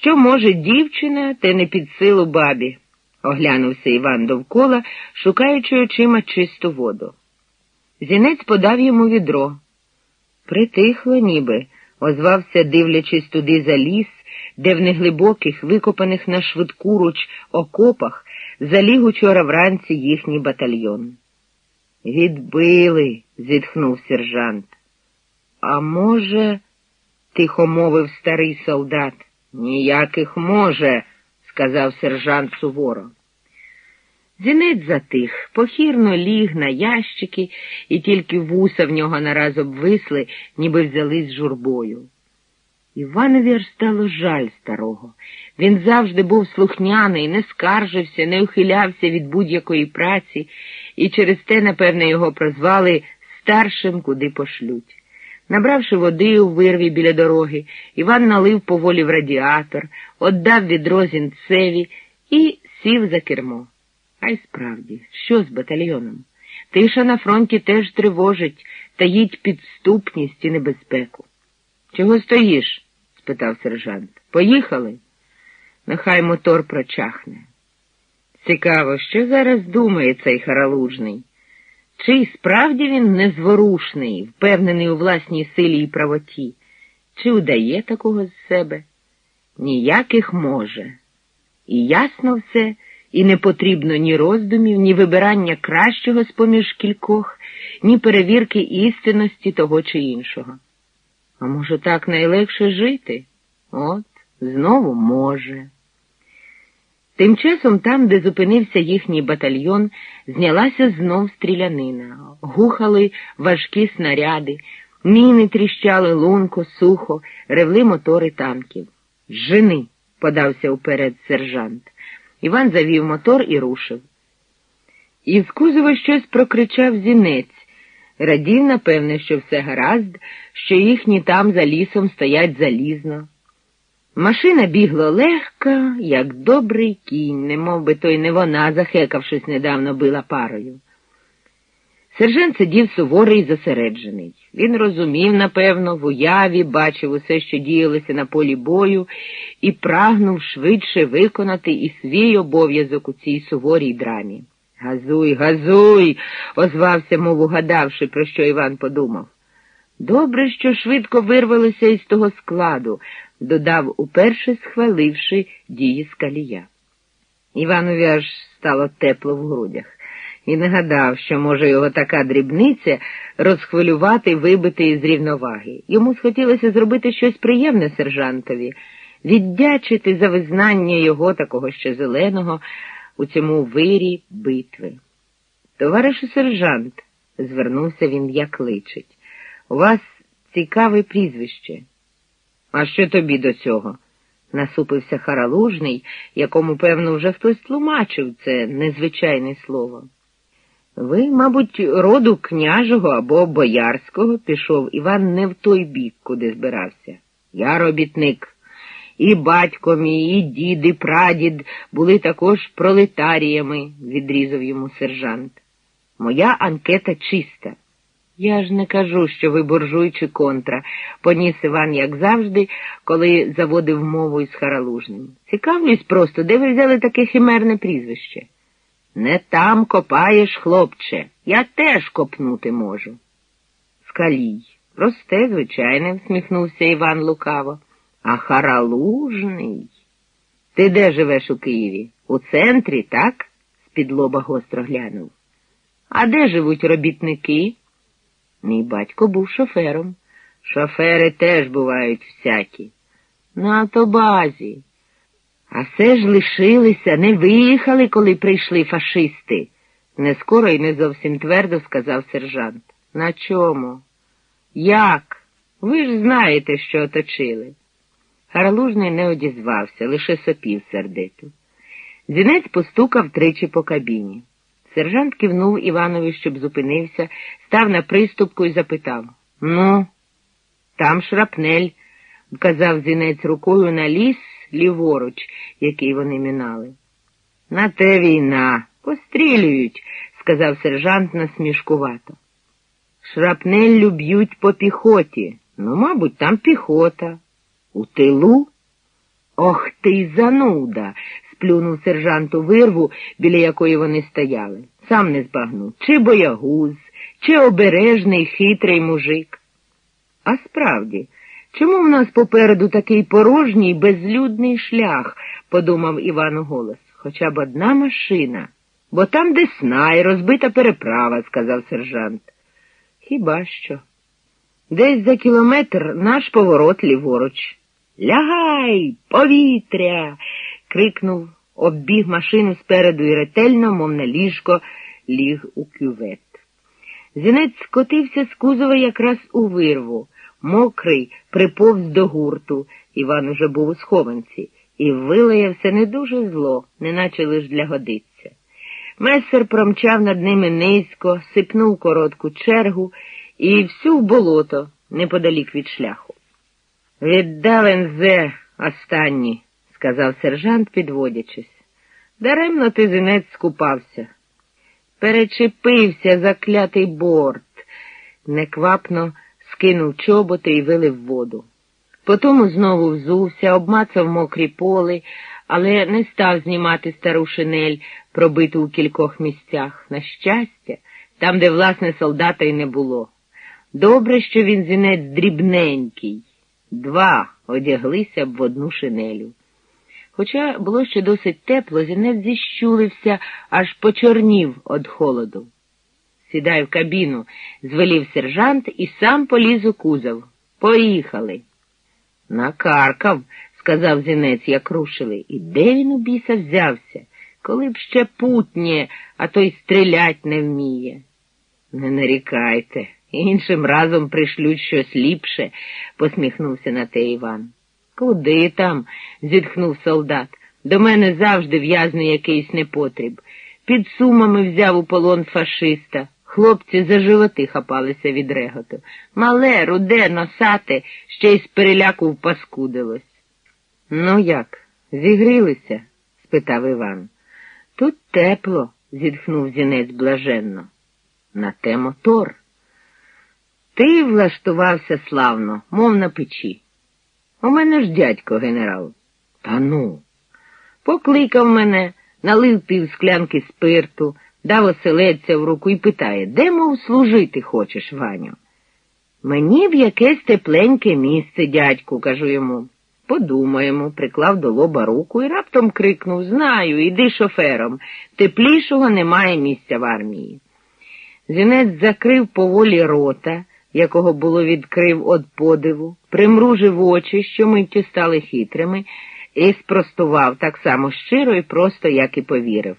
Що може дівчина, те не під силу бабі, оглянувся Іван довкола, шукаючи очима чисту воду. Зінець подав йому відро. Притихло, ніби, озвався, дивлячись туди за ліс, де в неглибоких, викопаних на швидку руч окопах заліг учора вранці їхній батальйон. Відбили, зітхнув сержант. А може, тихо мовив старий солдат. Ніяких може, сказав сержант суворо. Зінець затих, похірно ліг на ящики, і тільки вуса в нього нараз обвисли, ніби взялись журбою. Іванові аж стало жаль старого. Він завжди був слухняний, не скаржився, не ухилявся від будь-якої праці, і через те, напевне, його прозвали старшим, куди пошлють. Набравши води у вирві біля дороги, Іван налив поволі в радіатор, отдав відро зінцеві і сів за кермо. А й справді, що з батальйоном? Тиша на фронті теж тривожить, таїть підступність і небезпеку. Чого стоїш? спитав сержант. Поїхали? Нехай мотор прочахне. Цікаво, що зараз думає цей харалужний? Чи справді він незворушний, впевнений у власній силі і правоті, чи удає такого з себе? Ніяких може. І ясно все, і не потрібно ні роздумів, ні вибирання кращого з поміж кількох, ні перевірки істинності того чи іншого. А може, так найлегше жити? От, знову може. Тим часом там, де зупинився їхній батальйон, знялася знов стрілянина, гухали важкі снаряди, міни тріщали лунко, сухо, ревли мотори танків. Жени, подався уперед сержант. Іван завів мотор і рушив. Із кузова щось прокричав зінець. Радів, напевне, що все гаразд, що їхні там за лісом стоять залізно. Машина бігла легко, як добрий кінь, не мов би той не вона, захекавшись, недавно била парою. Сержант сидів суворий і зосереджений. Він розумів, напевно, в уяві, бачив усе, що діялося на полі бою, і прагнув швидше виконати і свій обов'язок у цій суворій драмі. Газуй, газуй, озвався, мов угадавши, про що Іван подумав. Добре, що швидко вирвалося із того складу, додав, уперше схваливши дії скалія. Іванові аж стало тепло в грудях. І не гадав, що може його така дрібниця розхвилювати, вибити із рівноваги. Йому схотілося зробити щось приємне сержантові, віддячити за визнання його такого ще зеленого у цьому вирі битви. Товаришу сержант, звернувся він як личить, у вас цікаве прізвище. А що тобі до цього? насупився харалужний, якому, певно, вже хтось тлумачив це незвичайне слово. Ви, мабуть, роду княжого або боярського пішов Іван не в той бік, куди збирався. Я робітник. І батько мій, і дід, і прадід були також пролетаріями, відрізав йому сержант. Моя анкета чиста. Я ж не кажу, що ви буржуй чи контра, поніс Іван, як завжди, коли заводив мову із Харалужним. Цікавлюсь просто, де ви взяли таке химерне прізвище? Не там копаєш, хлопче, я теж копнути можу. Скалій. Просте, звичайне, всміхнувся Іван лукаво. А Харалужний. Ти де живеш у Києві? У центрі, так? з-під лоба гостро глянув. А де живуть робітники? Мій батько був шофером. Шофери теж бувають всякі. На автобазі. А все ж лишилися, не виїхали, коли прийшли фашисти, не скоро і не зовсім твердо сказав сержант. На чому? Як? Ви ж знаєте, що оточили. Харалужний не одізвався, лише сопів сердито. Зінець постукав тричі по кабіні. Сержант кивнув Іванові, щоб зупинився, став на приступку і запитав Ну, там шрапнель, вказав зінець рукою на ліс ліворуч, який вони мінали. На те війна, пострілюють, сказав сержант насмішкувато. Шрапнеллю б'ють по піхоті. Ну, мабуть, там піхота. У тилу? Ох ти зануда. Сплюнув сержант у вирву, біля якої вони стояли. Сам не збагнув, чи боягуз, чи обережний, хитрий мужик. А справді, чому в нас попереду такий порожній, безлюдний шлях, подумав Іван голос, хоча б одна машина, бо там десна і розбита переправа, сказав сержант. Хіба що? Десь за кілометр наш поворот ліворуч. Лягай, повітря. Крикнув, оббіг машину спереду і ретельно, мов на ліжко, ліг у кювет. Зінець скотився з кузова якраз у вирву, мокрий, приповз до гурту. Іван уже був у схованці, і вилаявся не дуже зло, неначе лиш для годиться. Месер промчав над ними низько, сипнув коротку чергу і всю в болото неподалік від шляху. Віддав Ензе останні, сказав сержант, підводячись. Даремно ти зінець скупався. Перечепився заклятий борт, неквапно скинув чоботи і вилив воду. Потому знову взувся, обмацав мокрі поли, але не став знімати стару шинель, пробиту у кількох місцях. На щастя, там, де, власне, солдата й не було. Добре, що він зінець дрібненький. Два одяглися б в одну шинелю. Хоча було ще досить тепло, зінець зіщулився, аж почорнів від холоду. Сідай в кабіну, звелів сержант і сам поліз у кузов. Поїхали. Накаркав, сказав зінець, як рушили. І де він у біса взявся? Коли б ще путнє, а то й стрілять не вміє. Не нарікайте, іншим разом пришлють щось ліпше, посміхнувся на те Іван. Куди там? зітхнув солдат. До мене завжди в'язний якийсь непотріб. Під сумами взяв у полон фашиста. Хлопці за животи хапалися від реготу. Мале, руде, носате, ще й з переляку впаскудилось. Ну як, зігрілися? спитав Іван. Тут тепло, зітхнув зінець блаженно. На те мотор. Ти влаштувався славно, мов на печі. У мене ж дядько генерал. Та ну. Покликав мене, налив пів склянки спирту, дав оселедця в руку і питає, де, мов, служити хочеш, Ваню? Мені в якесь тепленьке місце, дядьку, кажу йому. Подумаємо, приклав до лоба руку і раптом крикнув Знаю, іди шофером. Теплішого немає місця в армії. Зінець закрив поволі рота, якого було відкрив од подиву, примружив очі, що миттю стали хитрими, і спростував так само щиро і просто, як і повірив.